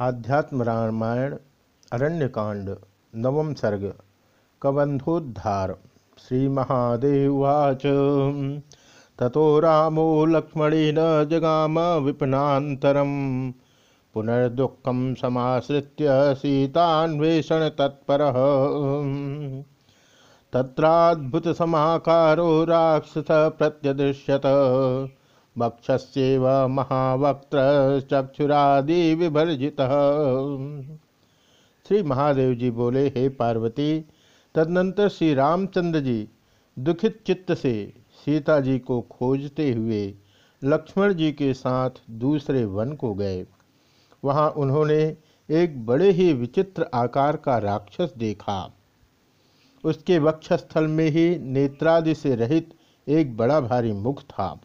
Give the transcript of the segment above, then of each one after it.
आध्यात्म रामायण, अरण्यकांड, नवम सर्ग, कबंधोद्धार श्री महादेवाच ततो रामो लक्ष्मणेन जगाम विपनातरम पुनर्दुखम समाश्रित्य सीतान्वेषण तत्पर। तत्राद्भुत समाकारो राक्षस प्रत्यदृश्यत वक्षस्व महावक्त चक्षुरादि विभर्जित। श्री महादेव जी बोले, हे पार्वती, तदनंतर श्री रामचंद्र जी दुखित चित्त से सीता जी को खोजते हुए लक्ष्मण जी के साथ दूसरे वन को गए। वहाँ उन्होंने एक बड़े ही विचित्र आकार का राक्षस देखा। उसके वक्षस्थल में ही नेत्रादि से रहित एक बड़ा भारी मुख था।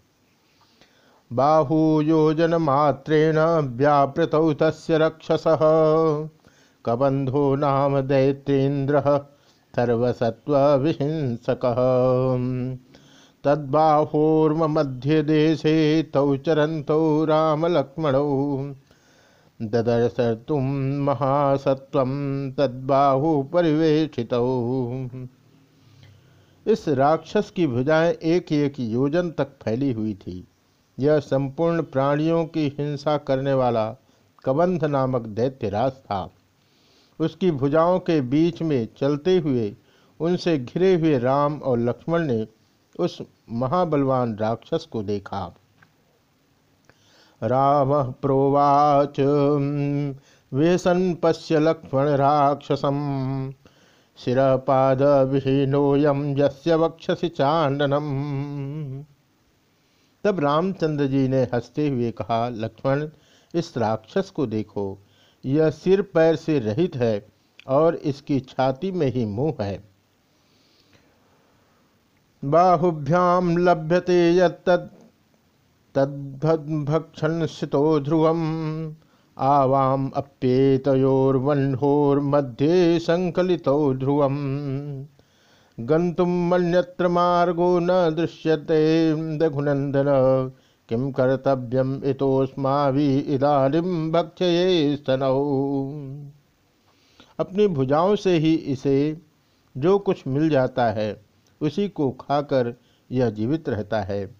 बाहूयोजनमात्रेण व्यापृतौ तस्य रक्षसः। कबन्धो नाम दैत्येन्द्रः सर्वसत्त्वविहिंसकः। तद्बाहोर्मध्यदेशे तौ चरन्तौ रामलक्ष्मणौ। महासत्त्वं तद्बाहु परिवेशितौ इस राक्षस की भुजाएँ एक एक योजन तक फैली हुई थी। यह संपूर्ण प्राणियों की हिंसा करने वाला कबंध नामक दैत्यराज था। उसकी भुजाओं के बीच में चलते हुए, उनसे घिरे हुए राम और लक्ष्मण ने उस महाबलवान राक्षस को देखा। राम प्रोवाच वेसन पश्य लक्ष्मण राक्षसम। शिरपाद विहीनोयम यस्य वक्षसि चांदनम तब रामचंद्र जी ने हँसते हुए कहा, लक्ष्मण, इस राक्षस को देखो। यह सिर पैर से रहित है और इसकी छाती में ही मुँह है। बाहुभ्याम लभ्यते तद्भक्षण सितो ध्रुवम। आवाम अप्येतोर्वह्नोर्मध्ये संकलितो ध्रुवम। गंतुम मन्यत्र मार्गो न दृश्यते। रघुनंदन किम कर्तव्यम इतोस्माभि इदानीम भक्षये स्तनौ। अपनी भुजाओं से ही इसे जो कुछ मिल जाता है, उसी को खाकर यह जीवित रहता है।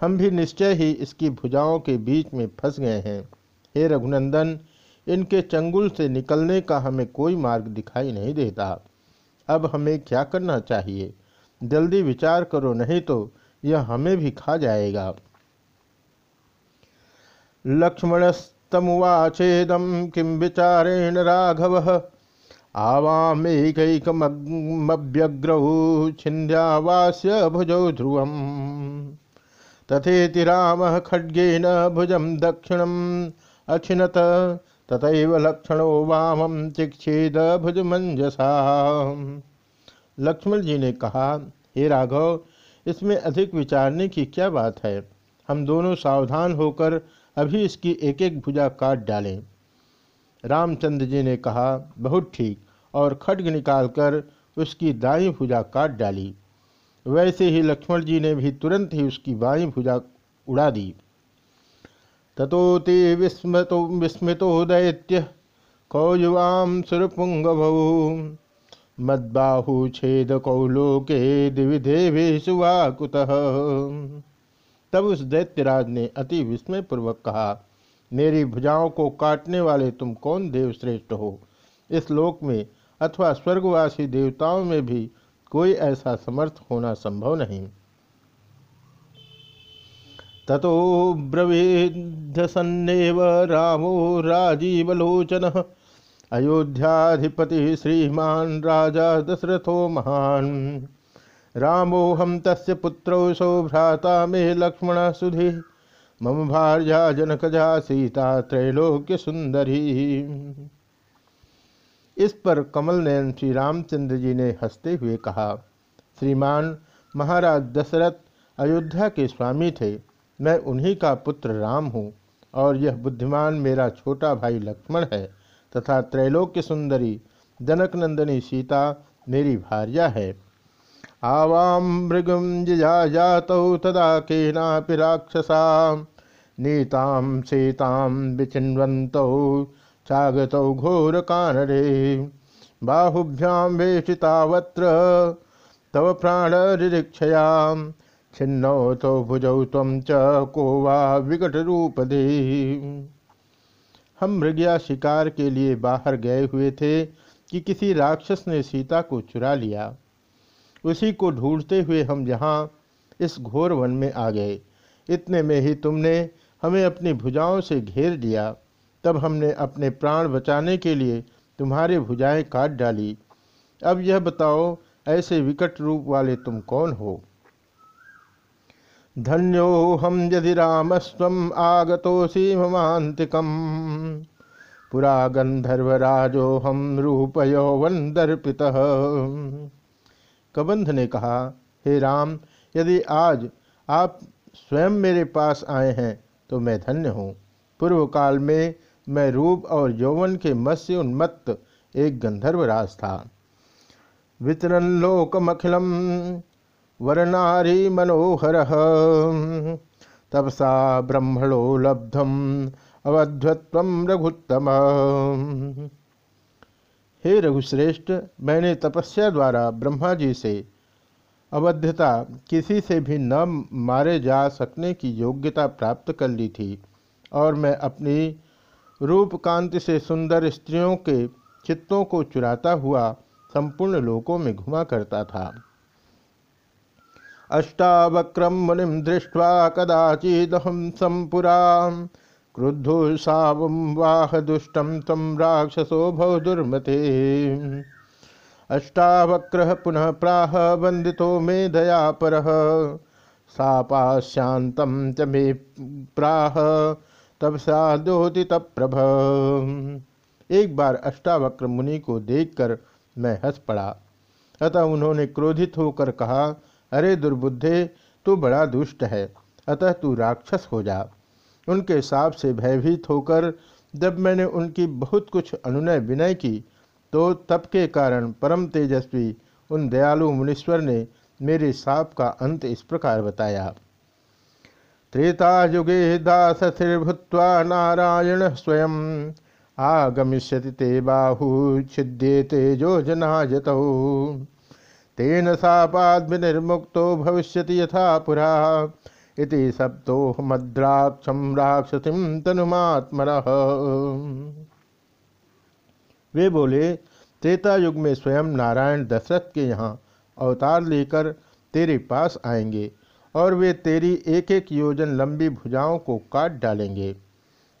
हम भी निश्चय ही इसकी भुजाओं के बीच में फंस गए हैं। हे रघुनंदन, इनके चंगुल से निकलने का हमें कोई मार्ग दिखाई नहीं देता। अब हमें क्या करना चाहिए? जल्दी विचार करो, नहीं तो यह हमें भी खा जाएगा। लक्ष्मणस्तमुवाचेदम किम विचारेण राघव आवामेकैकमव्यग्रहु छिन्द्यावास्य भुजौ ध्रुवम। तथेति राम खड्गेन भुजम दक्षिणम अछिनत तथैव लक्षणो वामम चिक्षेद भुजमंजसा। लक्ष्मण जी ने कहा, हे राघव, इसमें अधिक विचारने की क्या बात है? हम दोनों सावधान होकर अभी इसकी एक एक भुजा काट डालें। रामचंद्र जी ने कहा, बहुत ठीक। और खड्ग निकालकर उसकी दाई भुजा काट डाली। वैसे ही लक्ष्मण जी ने भी तुरंत ही उसकी बाई भुजा उड़ा दी। ततोति विस्मतो विस्मृतो दैत्य कौजुवाम सुरपुंगभौ मद्बाहु छेद कौलोके दिवि देवेशु कुतः तब उस दैत्यराज ने अति विस्मय पूर्वक कहा, मेरी भुजाओं को काटने वाले तुम कौन देवश्रेष्ठ हो? इस लोक में अथवा स्वर्गवासी देवताओं में भी कोई ऐसा समर्थ होना संभव नहीं। ततो ब्रवीधसन्नेव रामो राजीवलोचन अयोध्याधिपति श्रीमान राजा दशरथो महान। रामोहम तस्य पुत्रौ सौ भ्राता मे लक्ष्मण सुधि। मम भार्या जनकजा सीता त्रैलोक्य सुंदरी इस पर कमल नयन श्री रामचंद्र जी ने हँसते हुए कहा, श्रीमान महाराज दशरथ अयोध्या के स्वामी थे। मैं उन्हीं का पुत्र राम हूँ, और यह बुद्धिमान मेरा छोटा भाई लक्ष्मण है, तथा त्रैलोक्य सुंदरी जनक नंदनी सीता मेरी भार्या है। आवाम मृगम जात तदा केनापि राक्षसा नीताम सीताम विचिन्वत चागत घोर कानरे बाहुभ्याम वेशितावत्र तव प्राण रिक्षयाम छिन्नौ तो भुजौ तम च को वा विकट रूप दे हम मृगया शिकार के लिए बाहर गए हुए थे कि किसी राक्षस ने सीता को चुरा लिया। उसी को ढूंढते हुए हम यहाँ इस घोर वन में आ गए। इतने में ही तुमने हमें अपनी भुजाओं से घेर दिया तब हमने अपने प्राण बचाने के लिए तुम्हारी भुजाएँ काट डाली। अब यह बताओ, ऐसे विकट रूप वाले तुम कौन हो? धन्यो हम यदि रामस्व आगतोसी ममांतिकम पुरा गंधर्वराजो हम रूप यौवन दर्पित कबंध ने कहा, हे राम, यदि आज आप स्वयं मेरे पास आए हैं तो मैं धन्य हूँ। पूर्व काल में मैं रूप और यौवन के मत्स्य उन्मत्त एक गंधर्वराज था। वितरण लोकमखिलम वरनारी मनोहर। तपसा ब्रह्मणो लब्धम, अवध्वत्व रघुत्तम। हे रघुश्रेष्ठ, मैंने तपस्या द्वारा ब्रह्मा जी से अवध्यता किसी से भी न मारे जा सकने की योग्यता प्राप्त कर ली थी और मैं अपनी रूप कांति से सुंदर स्त्रियों के चित्तों को चुराता हुआ संपूर्ण लोकों में घुमा करता था। अष्टावक्रम मुनिम दृष्टवा कदाचिदहम संपुरा क्रुद्धो सावाह दुष्टम तम राक्षसो भव दुर्मते। अष्टावक्र पुनः प्राह वंदितो मे दया पर सापाश्यान्तं च मे प्राह तब साधोति प्रभ एक बार अष्टावक्र मुनि को देखकर मैं हंस पड़ा। अतः उन्होंने क्रोधित होकर कहा अरे दुर्बुद्धे, तू बड़ा दुष्ट है, अतः तू राक्षस हो जा। उनके साप से भयभीत होकर जब मैंने उनकी बहुत कुछ अनुनय विनय की तो तप के कारण परम तेजस्वी उन दयालु मुनीश्वर ने मेरे साप का अंत इस प्रकार बताया। त्रेता युगे दासथिर्भूत्वा नारायण स्वयं, आगमिष्यति ते बाहू, छिद्ये तेजो जनायत। तेन सापाद विनिर्मुक्तो भविष्यति यथा पुरा। इति सप्तोहमद्राक्षम राक्षसीम तनुमात्मरः वे बोले त्रेता युग में स्वयं नारायण दशरथ के यहाँ अवतार लेकर तेरे पास आएँगे और वे तेरी एक एक योजन लंबी भुजाओं को काट डालेंगे।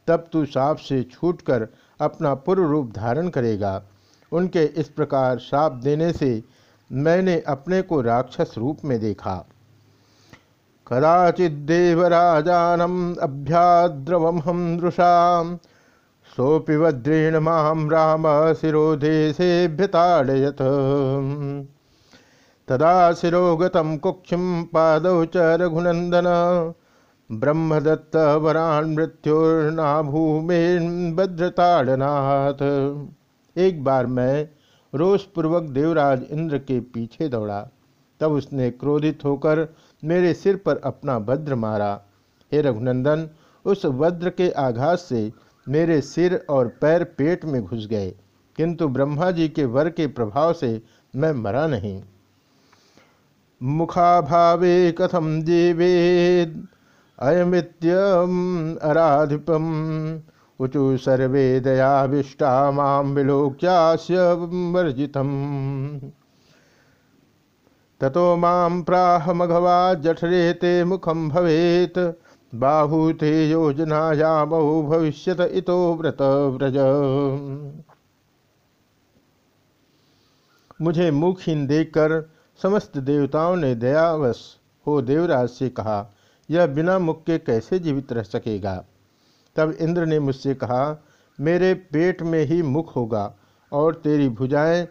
तब तू साप से छूटकर अपना पूर्व रूप धारण करेगा। उनके इस प्रकार साप देने से मैंने अपने को राक्षस रूप में देखा। कदाचित देवराजानम अभ्याद्रवम हम दृषा सोपि वज्रेण माम राम शिरोदेशेभ्यताड़यत तदा शिरोगतम कुक्षिम पादौ च रघुनंदन ब्रह्मदत्त वरान मृत्युर्ना भद्रताड़नाथ एक बार मैं रोषपूर्वक देवराज इंद्र के पीछे दौड़ा। तब उसने क्रोधित होकर मेरे सिर पर अपना वज्र मारा। हे रघुनंदन, उस वज्र के आघात से मेरे सिर और पैर पेट में घुस गए, किंतु ब्रह्मा जी के वर के प्रभाव से मैं मरा नहीं। मुखाभावे कथम जीवेद अयमित्यम अराधिपम। उचु सर्वे दयाविष्टा माम विलोक्यास्य वर्जितम। ततो माम प्राह मघवा जठरे ते मुखम भवेत। बाहु थे बहु भविष्यत इतो व्रत व्रज। मुझे मुखहीन देखकर समस्त देवताओं ने दयावश हो देवराज से कहा, यह बिना मुख के कैसे जीवित रह सकेगा? तब इंद्र ने मुझसे कहा, मेरे पेट में ही मुख होगा और तेरी भुजाएँ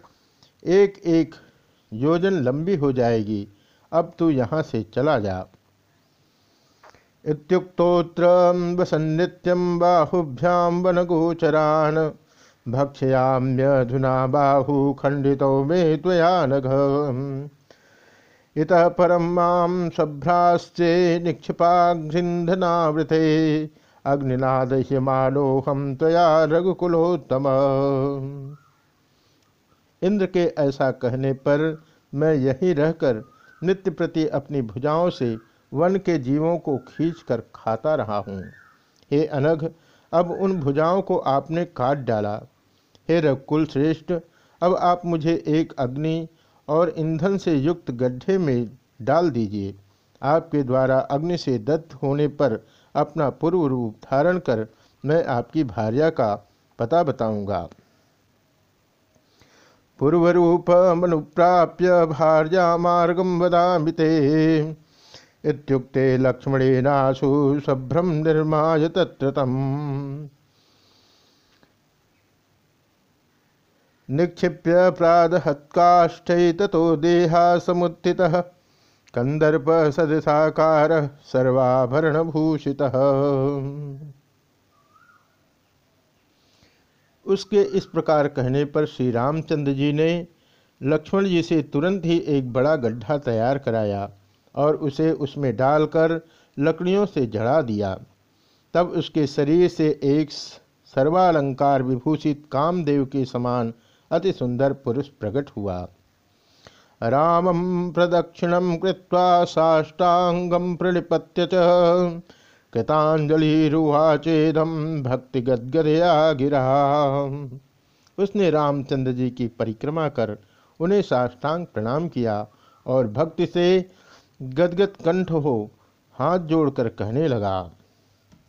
एक एक योजन लंबी हो जाएगी। अब तू यहाँ से चला जा। इत्युक्तोत्र वसन्नित्यं बाहुभ्यां वनगोचरान्, भक्षयाम्यधुना बाहु खण्डितौ मे त्वया नघ। इतः परं माँ सभ्राश्चे निक्षिपाघ्रिन्धनावृते अग्निनादह्यमानोहम तया रघुकुलोत्तम। इंद्र के ऐसा कहने पर मैं यहीं रहकर नित्य प्रति अपनी भुजाओं से वन के जीवों को खींचकर खाता रहा हूँ। हे अनघ, अब उन भुजाओं को आपने काट डाला। हे रघुकुल श्रेष्ठ अब आप मुझे एक अग्नि और ईंधन से युक्त गड्ढे में डाल दीजिए। आपके द्वारा अग्नि से दत्त होने पर अपना पूर्व रूप धारण कर मैं आपकी भार्या का पता बताऊँगा। पूर्वरूप मनुप्राप्य भार्या मार्गम वदामिते इत्युक्ते लक्ष्मणेनाशु सभ्रम निर्माय तत्रतम। निक्षिप्य प्रादहत्काष्ठ ततो देहा समुत्थित कंदर्प सदसाकार सर्वाभरण भूषित उसके इस प्रकार कहने पर श्री रामचंद्र जी ने लक्ष्मण जी से तुरंत ही एक बड़ा गड्ढा तैयार कराया और उसे उसमें डालकर लकड़ियों से जड़ा दिया। तब उसके शरीर से एक सर्वालंकार विभूषित कामदेव के समान अति सुंदर पुरुष प्रकट हुआ। रामम प्रदक्षिणम कृत्वा साष्टांगम प्रणिपत्य कृतांजलिरुवाचेदम भक्ति गदगदया गिरा उसने रामचंद्र जी की परिक्रमा कर उन्हें साष्टांग प्रणाम किया और भक्ति से गदगद कंठ हो हाथ जोड़कर कहने लगा